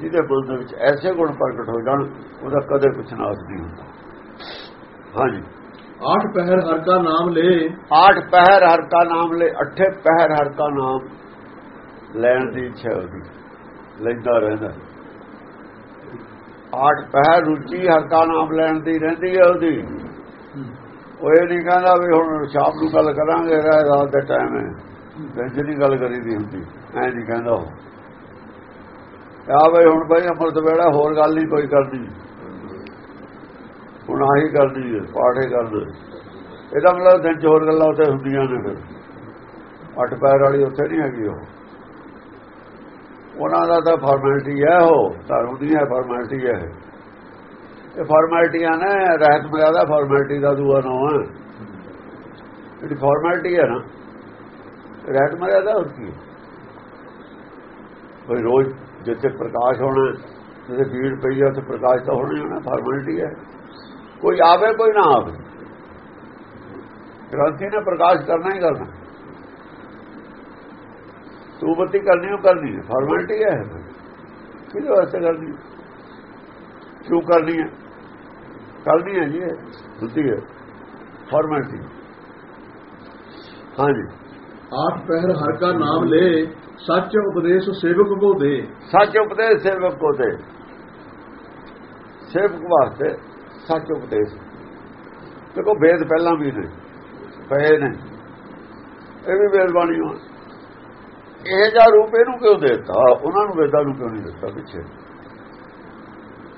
ਜਿਹਦੇ ਮਨ ਦੇ ਵਿੱਚ ਐਸੇ ਗੁਣ ਪ੍ਰਗਟ ਹੋ ਜਾਣ ਉਹਦਾ ਕਦੇ ਕੁਝ ਨਾਸ ਨਹੀਂ ਹੁੰਦਾ। ਹਾਂਜੀ। ਆਠ ਪਹਿਰ ਹਰ ਕਾ ਨਾਮ ਲੈ। ਆਠ ਪਹਿਰ ਹਰ ਕਾ ਨਾਮ ਲੈ ਅੱਠੇ ਪਹਿਰ ਹਰ ਕਾ ਨਾਮ ਲੈਣ ਦੀ ਇੱਛਾ ਉਹਦੀ। ਲੈਂਦਾ ਰਹਿੰਦਾ। ਆਠ ਪਹਿਰ ਰੁਚੀ ਹਰ ਨਾਮ ਲੈਣ ਦੀ ਰਹਿੰਦੀ ਹੈ ਉਹਦੀ। ਉਹ ਇਹ ਨਹੀਂ ਕਹਿੰਦਾ ਵੀ ਹੁਣ ਸ਼ਾਮ ਨੂੰ ਗੱਲ ਕਰਾਂਗੇ ਰਾਤ ਰਾਤ ਦਾ ਟਾਈਮ ਹੈ। ਬੈਂਚ ਨਹੀਂ ਗੱਲ ਕਰੀਦੀ ਹੁੰਦੀ। ਐ ਨਹੀਂ ਕਹਿੰਦਾ ਉਹ। ਆ ਬਈ ਹੁਣ ਬਈ ਅਮਰਤ ਵੇੜਾ ਹੋਰ ਗੱਲ ਨਹੀਂ ਕੋਈ ਕਰਦੀ ਹੁਣ ਆਹੀ ਕਰਦੀ ਹੈ, ਪਾਠੇ ਕਰਦੇ। ਇਹਦਾ ਮਤਲਬ ਦਿਨ ਚ ਹੋਰ ਗੱਲਾਂ ਉੱਥੇ ਹੁੰਦੀਆਂ ਨੇ ਫਿਰ। ਅੱਠ ਪੈਰ ਵਾਲੀ ਉੱਥੇ ਨਹੀਂ ਹੈਗੀ ਉਹ। ਉਹਨਾਂ ਦਾ ਤਾਂ ਫਾਰਮੈਲਿਟੀ ਹੈ ਉਹ, ਧਰਮ ਦੀ ਹੈ ਫਾਰਮੈਲਿਟੀ ਹੈ। ਇਹ ਫਾਰਮੈਲਿਟੀਆਂ ਨੇ, ਰਹਿਤ ਮਰਿਆਦਾ ਫਾਰਮੈਲਿਟੀ ਦਾ ਦੂਆ ਨਾਮ ਹੈ। ਜਿਹੜੀ ਫਾਰਮੈਲਿਟੀ ਹੈ ਨਾ, ਰਹਿਤ ਮਰਿਆਦਾ ਹੋਰ ਹੈ? ਕੋਈ ਰੋਜ਼ ਜਿੱਥੇ ਪ੍ਰਕਾਸ਼ ਹੋਣਾ, ਜਿੱਥੇ ਭੀੜ ਪਈ ਹੈ, ਉੱਥੇ ਪ੍ਰਕਾਸ਼ ਤਾਂ ਹੋਣਾ ਹੀ ਹੋਣਾ ਫਾਰਮੈਲਿਟੀ ਹੈ। ਕੋਈ ਆਵੇ, ਕੋਈ ਨਾ ਆਵੇ। ਗ੍ਰੰਥੀ ਨੇ ਪ੍ਰਕਾਸ਼ ਕਰਨਾ ਹੀ ਕਰਨਾ। ਤੂੰ ਬੱਤੀ ਕਰਨੀ ਉਹ ਕਰਨੀ ਹੈ। ਫਾਰਮੈਲਿਟੀ ਹੈ। ਕਿਹਦੇ ਵਾਸਤੇ ਕਰਨੀ? ਕਿਉਂ ਕਰਨੀ ਹੈ? ਕਰਨੀ ਹੈ ਜੀ ਬੁੱਧੀ ਹੈ। ਫਾਰਮੈਲਿਟੀ ਹਾਂਜੀ। ਆਠ ਪਹਿਰ ਹਰ ਕਾ ਨਾਮ ਲੈ ਸੱਚ ਉਪਦੇਸ਼ ਸੇਵਕ ਕੋ ਦੇ। ਸੱਚ ਉਪਦੇਸ਼ ਸੇਵਕ ਕੋ ਦੇ। ਸੇਵਕ ਵਾਸਤੇ ਸੱਚ ਉਪਦੇਸ਼। ਦੇਖੋ ਵੇਦ ਪਹਿਲਾਂ ਵੀ ਨੇ। ਪਏ ਨੇ। ਇਹ ਵੀ ਵੇਦ ਬਾਣੀ ਹੋ ਇਹ ਜਿਹਾ ਰੂਪ ਇਹਨੂੰ ਕਿਉਂ ਦਿੱਤਾ? ਉਹਨਾਂ ਨੂੰ ਵੇਦਾਂ ਨੂੰ ਕਿਉਂ ਨਹੀਂ ਦਿੱਤਾ ਪਿੱਛੇ?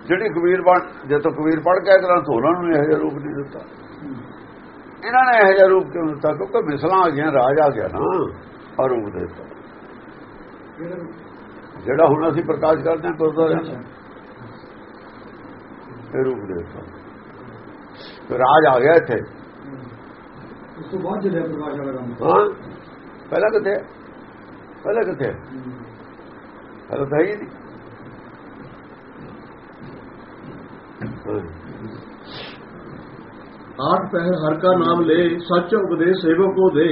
ਜਿਹੜੀ ਕਬੀਰ ਬਣ ਜੇ ਤੋਂ ਕਬੀਰ ਪੜ ਕੇ ਗ੍ਰੰਥ ਉਹਨਾਂ ਨੂੰ ਇਹੋ ਜਿਹਾ ਰੂਪ ਨਹੀਂ ਦਿੱਤਾ। ਇਹਨਾਂ ਨੇ ਇਹੋ ਜਿਹਾ ਰੂਪ ਕਿਉਂ ਦਿੱਤਾ? ਕਿਉਂਕਿ ਮਿਸਲਾਂ ਆ ਗਈਆਂ ਰਾਜ ਆ ਗਿਆ ਨਾ ਆ ਰੂਪ ਦਿੱਤਾ। ਜਿਹੜਾ ਹੁਣ ਅਸੀਂ ਪ੍ਰਕਾਸ਼ ਕਰਦੇ ਹਾਂ ਤੁਰਦਾ ਰਹਿੰਦਾ ਇਹ ਰੂਪ ਦਿੱਤਾ। ਰਾਜ ਆ ਗਿਆ ਇੱਥੇ। ਉਸ ਤੋਂ ਬਾਅਦ ਜਿਹੜਾ ਪ੍ਰਕਾਸ਼ ਵਾਲਾ ਕੰਮ ਹਾਂ। ਪਹਿਲਾਂ ਹੈ? ਪਹਿਲਾਂ ਕਿੱਥੇ ਹੈ? ਪਹਿਲਾਂ ਤਾਂ ਹੈ ਨਹੀਂ। ਆਠ ਪਹਿਰ ਹਰ ਕਾ ਨਾਮ ਲੈ ਸੱਚ ਉਪਦੇਸ਼ ਸੇਵਕ ਕੋ ਦੇ।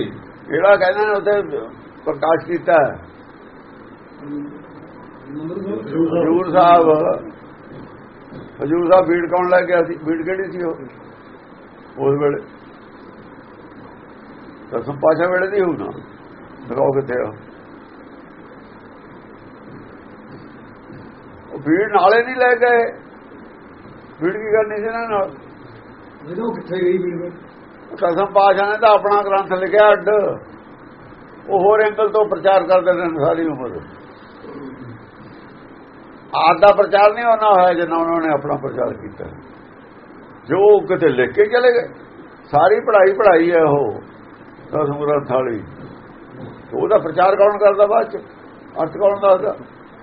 ਜਿਹੜਾ ਕਹਿੰਦੇ ਨੇ ਉੱਥੇ ਪ੍ਰਕਾਸ਼ ਕੀਤਾ? ਹਜੂਰ ਸਾਹਿਬ। ਹਜੂਰ ਸਾਹਿਬ ਬੀੜ ਕੌਣ ਲੈ ਗਿਆ ਸੀ? ਬੀੜ ਕਿਹੜੀ ਸੀ ਉਹ? ਉਸ ਵੇਲੇ। ਦਸਮ ਪਾਸ਼ਾ ਵੇਲੇ ਦੀ ਹੋਊ ਨਾ। ਦਿਖਾਓ ਕਿੱਥੇ ਆ ਬੀੜ ਨਾਲੇ ਨਹੀਂ ਲੈ ਗਏ ਬੀੜ ਕੀ ਕਰਨੀ ਸੀ ਇਹਨਾਂ ਨਾਲ? ਇਹਦੋਂ ਕਿੱਥੇ ਗਈ ਵੀਰ ਕਸਮ ਪਾਸ਼ਾ ਨੇ ਤਾਂ ਆਪਣਾ ਗ੍ਰੰਥ ਲਿਖਿਆ ਅੱਡ। ਉਹ ਹੋਰ ਐਂਗਲ ਤੋਂ ਪ੍ਰਚਾਰ ਕਰਦੇ ਨੇ ਸਾਰੀ ਉਮਰ। ਆਪ ਦਾ ਪ੍ਰਚਾਰ ਨਹੀਂ ਹੋਣਾ ਹੋਇਆ ਜਿੰਨਾ ਉਹਨਾਂ ਨੇ ਆਪਣਾ ਪ੍ਰਚਾਰ ਕੀਤਾ। ਜੋ ਕਿਤੇ ਲਿਖ ਕੇ ਚਲੇ ਗਏ। ਸਾਰੀ ਪੜ੍ਹਾਈ ਪੜ੍ਹਾਈ ਹੈ ਉਹ ਦਸਮ ਗ੍ਰੰਥ ਵਾਲੀ। ਉਹਦਾ ਪ੍ਰਚਾਰ ਕੌਣ ਕਰਦਾ ਬਾਅਦ ਚ? ਅਰਥ ਕੌਣ ਦੱਸਦਾ?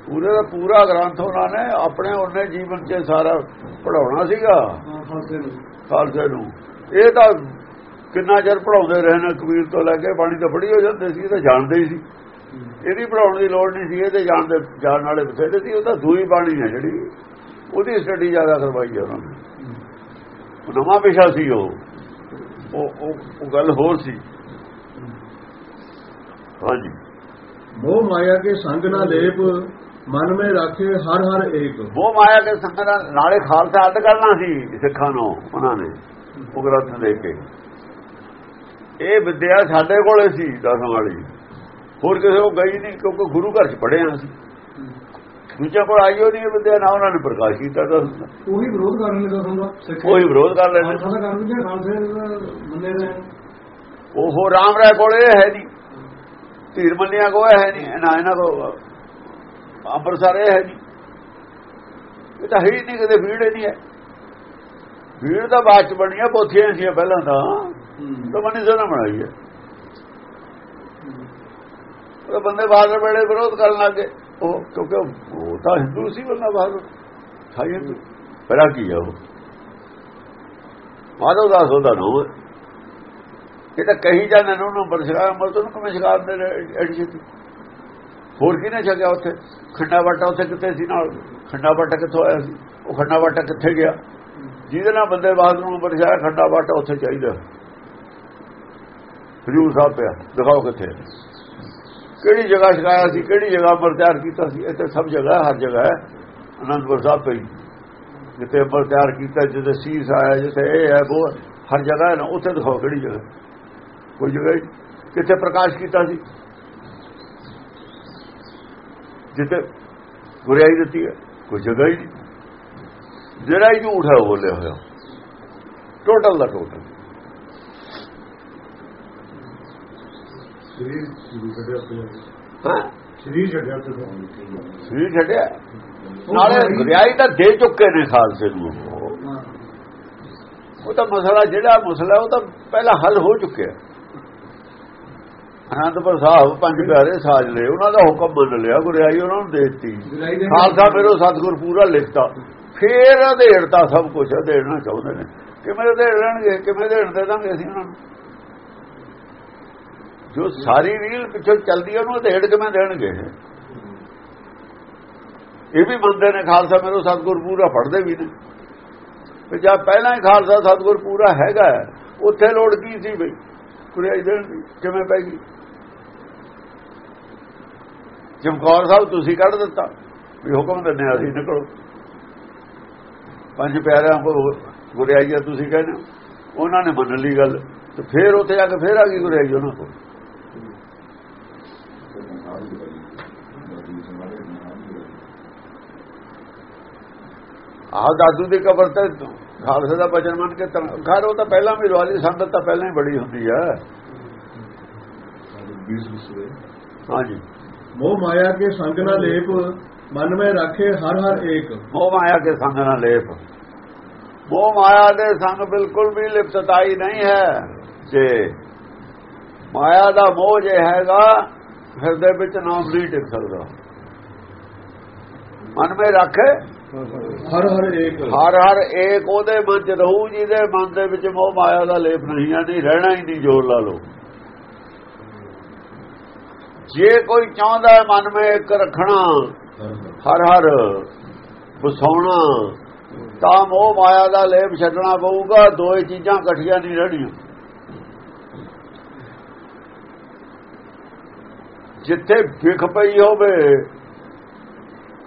ਪੂਰੇ ਦਾ ਪੂਰਾ ਗ੍ਰੰਥ ਉਹਨਾਂ ਨੇ ਆਪਣੇ ਉਹਨੇ ਜੀਵਨ 'ਚ ਸਾਰਾ ਪੜਾਉਣਾ ਸੀਗਾ। ਖਾਲਸੇ ਨੂੰ। ਇਹ ਤਾਂ ਕਿੰਨਾ ਚਿਰ ਪੜਾਉਂਦੇ ਰਹੇ ਨੇ ਕਬੀਰ ਤੋਂ ਲੈ ਕੇ ਬਾਣੀ ਤਾਂ ਫੜੀ ਹੋ ਜਾਂਦੇ ਸੀ ਇਹ ਤਾਂ ਜਾਣਦੇ ਹੀ ਸੀ। ਇਹਦੀ ਪੜਾਉਣ ਦੀ ਲੋੜ ਨਹੀਂ ਸੀ ਇਹਦੇ ਜਾਣਦੇ ਜਾਣ ਵਾਲੇ ਬਥੇਰੇ ਸੀ ਉਹ ਤਾਂ ਦੂਈ ਬਾਣੀ ਹੈ ਜਿਹੜੀ। ਉਹਦੀ ਸਟੱਡੀ ਜ਼ਿਆਦਾ ਕਰਵਾਈ ਹੈ ਉਹਨਾਂ ਨੇ। ਉਹ ਨਵਾਂ ਵਿਸ਼ਾ ਸੀ ਉਹ। ਉਹ ਉਹ- ਉਹ ਗੱਲ ਹੋਰ ਸੀ। ਹਾਂਜੀ। ਮੋਹ ਮਾਇਆ ਕੇ ਸੰਗ ਨਾ ਲੇਪ ਮਨ ਮੇ ਰੱਖੇ ਹਰ ਹਰ ਏਕ। ਉਹ ਮਾਇਆ ਦੇ ਸੰਗਤ ਨਾਲ- ਖਾਲਸਾ ਅੱਡ ਕਰਨਾ ਸੀ ਸਿੱਖਾਂ ਨੂੰ ਉਹਨਾਂ ਨੇ ਉਹ ਗ੍ਰੰਥ ਦੇ ਕੇ। ਇਹ ਵਿਦਿਆ ਸਾਡੇ ਕੋਲੇ ਸੀ ਦਸਮ ਵਾਲੀ। ਹੋਰ ਕਿਸੇ ਕੋ ਗਈ ਨਹੀਂ ਕਿਉਂਕਿ ਗੁਰੂ ਘਰ ਚ ਪੜਿਆ ਸੀ। ਦੂਜਾ ਕੋਲ ਆਈਓ ਨਹੀਂ ਇਹ ਵਿਦਿਆ ਨਾ ਉਹਨਾਂ ਨੇ ਪ੍ਰਕਾਸ਼ ਕੀਤਾ ਤਾਂ। ਉਹੀ ਵਿਰੋਧ ਕਰਨ ਲੱਗਾ ਹੁੰਦਾ ਸਿੱਖ ਕੋਈ ਵਿਰੋਧ ਕਰ ਲੈਂਦੇ। ਖਾਲਸਾ ਦਾ ਕਰਨ ਦੇ ਖਾਲਸੇ ਬੰਦੇ ਨੇ। ਉਹ ਰਾਮ ਰਾਏ ਕੋਲੇ ਇਹ ਹੈ ਨਹੀਂ। ਧੀਰ ਮੰਨਿਆ ਕੋ ਹੈ ਨਹੀਂ। ਨਾ ਇਹਨਾਂ ਕੋ ਅੰਮ੍ਰਿਤਸਰ ਇਹ ਹੈ ਨਹੀਂ ਇਹ ਤਾਂ ਹੈ ਹੀ ਨਹੀਂ ਕਿਤੇ ਭੀੜ ਨਹੀਂ ਹੈ। ਭੀੜ ਤਾਂ ਬਾਅਦ ਚ ਬਣੀਆਂ ਪੋਥੀਆਂ ਸੀ ਪਹਿਲਾਂ ਤਾਂ। ਤਾਂ ਮਨੀ ਸੋਨਾ ਬਣਾਈ ਹੈ ਉਹ ਬੰਦੇ ਬਾਹਰ ਵੇਲੇ ਵਿਰੋਧ ਕਰਨ ਲੱਗੇ ਉਹ ਕਿਉਂਕਿ ਉਹ- ਤਾਂ ਹਿੰਦੂ ਸੀ ਬੰਦਾ ਬਾਹਰ ਸਾਈ ਹਿੰਦੂ। ਪਹਿਲਾਂ ਕੀ ਹੈ ਉਹ? ਮਾਧੋ ਦਾਸ ਉਹਦਾ ਨਾਮ ਇਹ ਤਾਂ ਕਹੀ ਜਾਂਦੇ ਨੇ ਉਹਨੂੰ ਬਰਸ਼ਕਾਰ ਮਰਦ ਨੂੰ ਕਿਵੇਂ ਸ਼ਿਕਾਰ ਦੇ ਐਡੀਸ਼ਨ ਹੋਰ ਕਿਹਨੇ ਛਕਿਆ ਉੱਥੇ? ਖੰਡਾ ਵਾਟਾ ਉੱਥੇ ਕਿੱਥੇ ਸੀ ਨਾਲ? ਖੰਡਾ ਵਾਟਾ ਕਿੱਥੋਂ ਆਇਆ ਸੀ? ਉਹ ਖੰਡਾ ਵਾਟਾ ਕਿੱਥੇ ਗਿਆ? ਜਿਹਦੇ ਨਾਲ ਬੰਦੇ ਬਾਦ ਨੂੰ ਬਰਸ਼ਾਇਆ ਖੰਡਾ ਵਾਟਾ ਉੱਥੇ ਚਾਹੀਦਾ। ਹਜੂਰ ਸਾਹਿਬ ਪਿਆ, ਦਿਖਾਓ ਕਿੱਥੇ ਕਿਹੜੀ ਜਗ੍ਹਾ ਛਕਾਇਆ ਸੀ, ਕਿਹੜੀ ਜਗ੍ਹਾ ਪ੍ਰਚਾਰ ਕੀਤਾ ਸੀ? ਇੱਥੇ ਸਭ ਜਗ੍ਹਾ ਹਰ ਜਗ੍ਹਾ ਹੈ। ਅਨੰਦਪੁਰ ਸਾਹਿਬ ਪਈ। ਜਿੱਥੇ ਪ੍ਰਚਾਰ ਕੀਤਾ, ਜਿੱਥੇ ਸੀਸ ਆਇਆ, ਜਿੱਥੇ ਇਹ ਹੈ, ਉਹ ਹਰ ਜਗ੍ਹਾ ਹੈ ਨਾ, ਉੱਥੇ ਦਿਖਾਓ ਕਿਹੜੀ ਜਗ੍ਹਾ। ਕੋਈ ਜਗ੍ਹਾ ਹੀ? ਕਿੱਥੇ ਪ੍ਰਕਾਸ਼ ਕੀਤਾ ਸੀ? ਜਿੱਥੇ ਗੁਰਿਆਈ ਦਿੱਤੀ ਹੈ ਕੋਈ ਜਗ੍ਹਾ ਹੀ ਨਹੀਂ। ਜਿਹੜਾ ਹੀ ਝੂਠ ਹੈ ਬੋਲਿਆ ਹੋਇਆ। ਟੋਟਲ ਦਾ ਟੋਟਲ ਸਰੀਰ ਛੱਡਿਆ ਸਰੀਰ ਛੱਡਿਆ ਨਾਲੇ ਗੁਰਿਆਈ ਤਾਂ ਦੇ ਚੁੱਕੇ ਨੇ ਖਾਲਸੇ ਨੂੰ। ਉਹ ਤਾਂ ਮਸਲਾ ਜਿਹੜਾ ਮਸਲਾ ਉਹ ਤਾਂ ਪਹਿਲਾਂ ਹੱਲ ਹੋ ਚੁੱਕਿਆ। ਅਨੰਦਪੁਰ ਸਾਹਿਬ ਪੰਜ ਪਿਆਰੇ ਸਾਜ ਲਏ। ਉਹਨਾਂ ਦਾ ਹੁਕਮ ਮੰਨ ਲਿਆ ਗੁਰਿਆਈ ਉਹਨਾਂ ਨੂੰ ਦੇ ਦਿੱਤੀ। ਖਾਲਸਾ ਫਿਰ ਉਹ ਸਤਿਗੁਰ ਪੂਰਾ ਲਿਖਤਾ। ਫੇਰ ਅਧੇੜਤਾ ਸਭ ਕੁਝ ਅਧੇੜਨਾ ਚਾਹੁੰਦੇ ਨੇ। ਕਿਵੇਂ ਅਧੇੜਨਗੇ ਕਿਵੇਂ ਅਧੇੜ ਦੇ ਦਾਂਗੇ ਅਸੀਂ ਉਹਨਾਂ ਨੂੰ? ਜੋ ਸਾਰੀ ਰੀਲ ਪਿੱਛੇ ਚੱਲਦੀ ਹੈ ਉਹਨੂੰ ਅਧੇੜ ਕਿਵੇਂ ਦੇਣਗੇ? ਇਹ ਵੀ ਮੰਨਦੇ ਨੇ ਖਾਲਸਾ ਮੇਰੇ ਸਤਿਗੁਰ ਪੂਰਾ ਪੜਦੇ ਵੀ ਨੇ। ਤੇ ਜਦ ਪਹਿਲਾਂ ਹੀ ਖਾਲਸਾ ਸਤਿਗੁਰ ਪੂਰਾ ਹੈਗਾ ਉੱਥੇ ਲੋੜ ਕੀ ਸੀ ਬਈ? ਕੁਰਿਆਈ ਦੇਣ ਦੀ ਕਿਵੇਂ ਪੈ ਗਈ? ਚਮਕੌਰ ਸਾਹਿਬ ਤੁਸੀਂ ਕੱਢ ਦਿੱਤਾ। ਵੀ ਹੁਕਮ ਦਿੰਦੇ ਅਸੀਂ ਨਿਕਲੋ। ਪੰਜ ਪਿਆਰਿਆਂ ਕੋ ਗੁਰਿਆਈਆ ਤੁਸੀਂ ਕਹਿੰਦੇ। ਉਹਨਾਂ ਨੇ ਮੰਨ ਲਈ ਗੱਲ ਤੇ ਫੇਰ ਉੱਥੇ ਜਾ ਕੇ ਫੇਰ ਆ ਗਈ ਗੁਰਿਆਈ ਉਹਨਾਂ ਕੋਲ। ਆਹ ਦਾਦੂ ਦੀ ਕਬਰ ਤੇ ਖਾਲਸੇ ਦਾ ਬਚਨ ਮੰਨ ਕੇ ਖੈਰ ਉਹ ਤਾਂ ਪਹਿਲਾਂ ਵੀ ਰਵਾਲੀ ਸੰਗਤ ਤਾਂ ਪਹਿਲਾਂ ਹੀ ਬੜੀ ਹੁੰਦੀ ਹੈ। ਹਾਂਜੀ। ਮੋਹ ਮਾਇਆ ਕੇ ਸੰਗ ਨਾ ਲੇਪ ਮਨ ਮੈਂ ਰੱਖੇ ਹਰ ਹਰ ਏਕ। ਮੋਹ ਮਾਇਆ ਕੇ ਸੰਗ ਨਾਲ ਲੇਪ। ਮੋਹ ਮਾਇਆ ਦੇ ਸੰਗ ਬਿਲਕੁਲ ਵੀ ਲਿਪਤਤਾਈ ਨਹੀਂ ਹੈ ਜੇ ਮਾਇਆ ਦਾ ਮੋਹ ਜੇ ਹੈਗਾ ਹਿਰਦੇ ਵਿੱਚ ਨਾਮ ਨਹੀਂ ਟਿਕ ਸਕਦਾ। ਮਨ ਵਿੱਚ ਰੱਖੇ ਹਰ ਹਰ ਏਕ। ਹਰ ਹਰ ਏਕ ਉਹਦੇ ਮਨ ਚ ਰਹੂ ਜਿਹਦੇ ਮਨ ਦੇ ਵਿੱਚ ਮੋਹ ਮਾਇਆ ਦਾ ਲੇਪ ਨਹੀਂ ਹੈ ਨਹੀਂ ਰਹਿਣਾ ਹੀ ਨਹੀਂ ਜੋਰ ਲਾ ਲੋ ਜੇ ਕੋਈ ਚਾਹੁੰਦਾ ਮਨ ਵਿੱਚ ਇੱਕ ਰੱਖਣਾ, ਹਰ ਹਰ ਵਸਾਉਣਾ, ਤਾਂ ਮੋਹ ਮਾਇਆ ਦਾ ਲੇਪ ਛੱਡਣਾ ਪਊਗਾ ਦੋਏ ਚੀਜ਼ਾਂ ਇਕੱਠੀਆਂ ਨਹੀਂ ਰਹਿਣੀਆਂ। ਜਿੱਥੇ ਵਿਖ ਪਈ ਹੋਵੇ,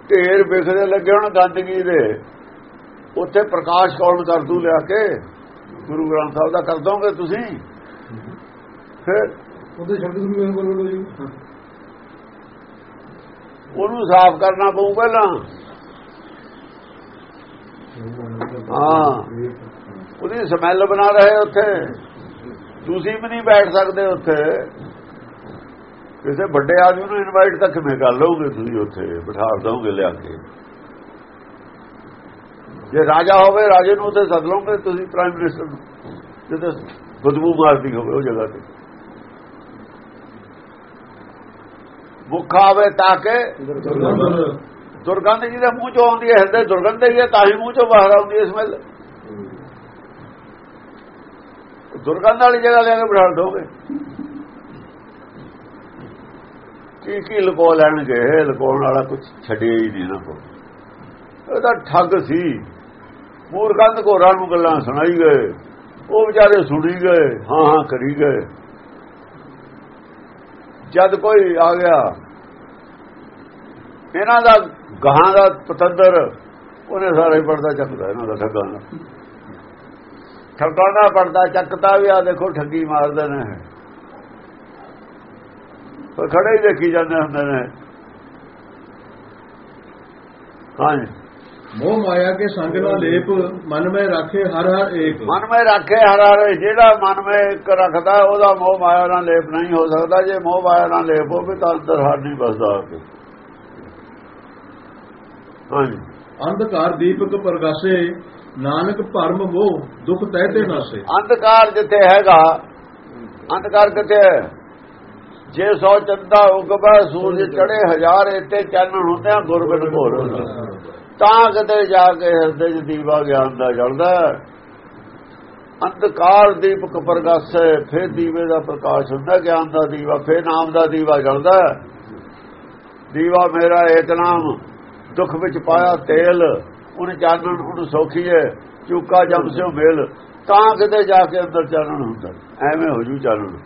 ਢੇਰ ਵਿਖਦੇ ਲੱਗੇ ਹੋਣ ਗੰਦਗੀ ਦੇ, ਉੱਥੇ ਪ੍ਰਕਾਸ਼ ਕੌਣ ਕਰ ਦੂ ਲਿਆ ਕੇ ਗੁਰੂ ਗ੍ਰੰਥ ਸਾਹਿਬ ਦਾ ਕਰ ਦੋਗੇ ਤੁਸੀਂ? ਫਿਰ ਉਹਦੇ ਸ਼ਬਦ ਗੁਰੂ ਨੂੰ ਬੋਲੋ ਜੀ। ਉਹਨੂੰ ਸਾਫ਼ ਕਰਨਾ ਪਊ ਪਹਿਲਾਂ। ਹਾਂ। ਉਹਦੀ ਸਮੈਲ ਬਣਾ ਰਹੇ ਉੱਥੇ। ਤੁਸੀਂ ਵੀ ਨਹੀਂ ਬੈਠ ਸਕਦੇ ਉੱਥੇ। ਕਿਸੇ ਵੱਡੇ ਆਦਮੀ ਨੂੰ ਇਨਵਾਈਟ ਤਾਂ ਕਿਵੇਂ ਕਰ ਲਓਗੇ ਤੁਸੀਂ ਉੱਥੇ? ਬਿਠਾ ਦੋਗੇ ਲਿਆ ਕੇ। ਜੇ ਰਾਜਾ ਹੋਵੇ, ਰਾਜੇ ਨੂੰ ਉੱਥੇ ਸੱਦ ਲਓਗੇ ਤੁਸੀਂ ਪ੍ਰਾਈਮ ਮਿਨਿਸਟਰ ਨੂੰ। ਜਿੱਥੇ ਬਦਬੂ ਮਾਰਦੀ ਹੋਵੇ ਉਹ ਜਗ੍ਹਾ ਤੇ। ਮੁੱਖ ਆਵੇ ਤਾਂ ਕਿ ਦੁਰਗੰਧ ਜਿਹਦੇ ਮੂੰਹ ਚੋਂ ਆਉਂਦੀ ਹੈ, ਹਿਰਦੇ ਦੁਰਗੰਧ ਹੀ ਹੈ, ਤਾਂ ਹੀ ਮੂੰਹ ਚੋਂ ਬਾਹਰ ਆਉਂਦੀ ਹੈ ਸਮੈਲ ਦੁਰਗੰਧ ਵਾਲੀ ਜਗ੍ਹਾ ਲੈ ਕੇ ਬਿਠਾ ਦੋਗੇ ਕੀ ਕੀ ਲਕੋ ਲੈਣਗੇ ਲਕੋਣ ਵਾਲਾ ਕੁਝ ਛੱਡਿਆ ਹੀ ਨਹੀਂ ਨਾ ਕੋਲ ਇਹ ਤਾਂ ਠੱਗ ਸੀ। ਮੂਰਖੰਦ ਘੋਰਾਂ ਨੂੰ ਗੱਲਾਂ ਸੁਣਾਈ ਗਏ। ਉਹ ਵਿਚਾਰੇ ਸੁਣੀ ਗਏ, ਹਾਂ ਹਾਂ, ਕਰੀ ਗਏ। ਜਦ ਕੋਈ ਆ ਗਿਆ, ਇਹਨਾਂ ਦਾ ਗਾਹਾਂ ਦਾ ਪਤੰਦਰ, ਉਹਨੇ ਸਾਰੇ ਪਰਦਾ ਚੱਕਦਾ, ਇਹਨਾਂ ਦਾ ਠੱਗਾਂ ਦਾ ਠੱਗਾਂ ਦਾ ਪਰਦਾ ਚੱਕਦਾ ਵੀ ਆ, ਦੇਖੋ ਠੱਗੀ ਮਾਰਦੇ ਨੇ। ਉਹ ਖੜੇ ਹੀ ਦੇਖੀ ਜਾਂਦੇ ਹੁੰਦੇ ਨੇ। ਹਾਂਜੀ ਮੋਹ ਮਾਇਆ ਕੇ ਸੰਗ ਨਾਲ ਲੇਪ ਮਨ ਮੈਂ ਰੱਖੇ ਹਰ ਹਰ ਏਕ। ਮਨ ਵਿੱਚ ਰੱਖੇ ਹਰ ਹਰ ਜਿਹੜਾ ਮਨ ਵਿੱਚ ਇੱਕ ਰੱਖਦਾ ਉਹਦਾ ਮੋਹ ਮਾਇਆ ਨਾਲ ਲੇਪ ਨਹੀਂ ਹੋ ਸਕਦਾ। ਜੇ ਮੋਹ ਮਾਇਆ ਨਾਲ ਲੇਪ ਹੋਵੇ ਤਾਂ ਅੰਦਰ ਹਰ ਨਹੀਂ ਬਸਦਾ ਹਾਂਜੀ। ਅੰਧਕਾਰ ਦੀਪਕ ਪ੍ਰਗਾਸੇ ਨਾਨਕ ਭਰਮ ਮੋਹ ਦੁਖ ਤਹਿ ਤੇ ਨਾਸੇ। ਅੰਧਕਾਰ ਜਿੱਥੇ ਹੈਗਾ ਅੰਧਕਾਰ ਕਿੱਥੇ ਹੈ? ਜੇ ਸੋ ਚੰਦਾ ਉਗਬਾ ਸੂਰਜ ਚੜੇ ਹਜ਼ਾਰ ਇੱਥੇ ਚਾਨਣ ਹੁੰਦੇ ਆ ਗੁਰਬਿਨ ਘੋਰ ਹੁੰਦਾ। ਤਾਂ ਕਿਤੇ ਜਾ ਕੇ ਹਿਰਦੇ 'ਚ ਦੀਵਾ ਗਿਆਨ ਦਾ ਜਲਦਾ ਅੰਧਕਾਰ ਦੀਪਕ ਪ੍ਰਗਾਸੇ, ਫਿਰ ਦੀਵੇ ਦਾ ਪ੍ਰਕਾਸ਼ ਹੁੰਦਾ ਗਿਆਨ ਦਾ ਦੀਵਾ, ਫਿਰ ਨਾਮ ਦਾ ਦੀਵਾ ਜਲਦਾ ਦੀਵਾ ਮੇਰਾ ਏਕ ਨਾਮ, ਦੁੱਖ ਵਿੱਚ ਪਾਇਆ ਤੇਲ, ਉਹਨੇ ਚਾਨਣ ਉਹਨੂੰ ਸੌਖੀਏ ਚੂਕਾ ਜਮ ਸਿਓ ਮੇਲ। ਤਾਂ ਕਿਤੇ ਜਾ ਕੇ ਅੰਦਰ ਚਾਨਣ ਹੁੰਦਾ ਐਵੇਂ ਹੋ ਜੂ ਚਾਨਣ।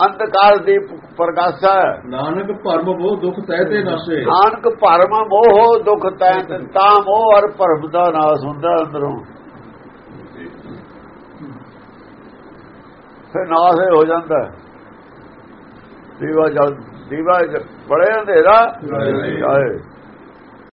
ਅੰਧਕਾਰ ਦੀ ਪ੍ਰਕਾਸ਼ਾ ਨਾਨਕ ਭਰਮ ਮੋਹ ਦੁਖ ਤਹਿ ਤੇ ਨਾਸੇ। ਨਾਨਕ ਭਰਮ ਮੋਹ ਦੁਖ ਤੈ ਤਾਂ ਮੋਹ ਔਰ ਭਰਮ ਦਾ ਨਾਸ ਹੁੰਦਾ ਅੰਦਰੋਂ। ਫਿਰ ਨਾਸ ਹੀ ਜਾਂਦਾ ਦੀਵਾ ਜਲ ਦੀਵਾ ਬੜੇ ਅੰਧੇਰਾ। ਜਾਏ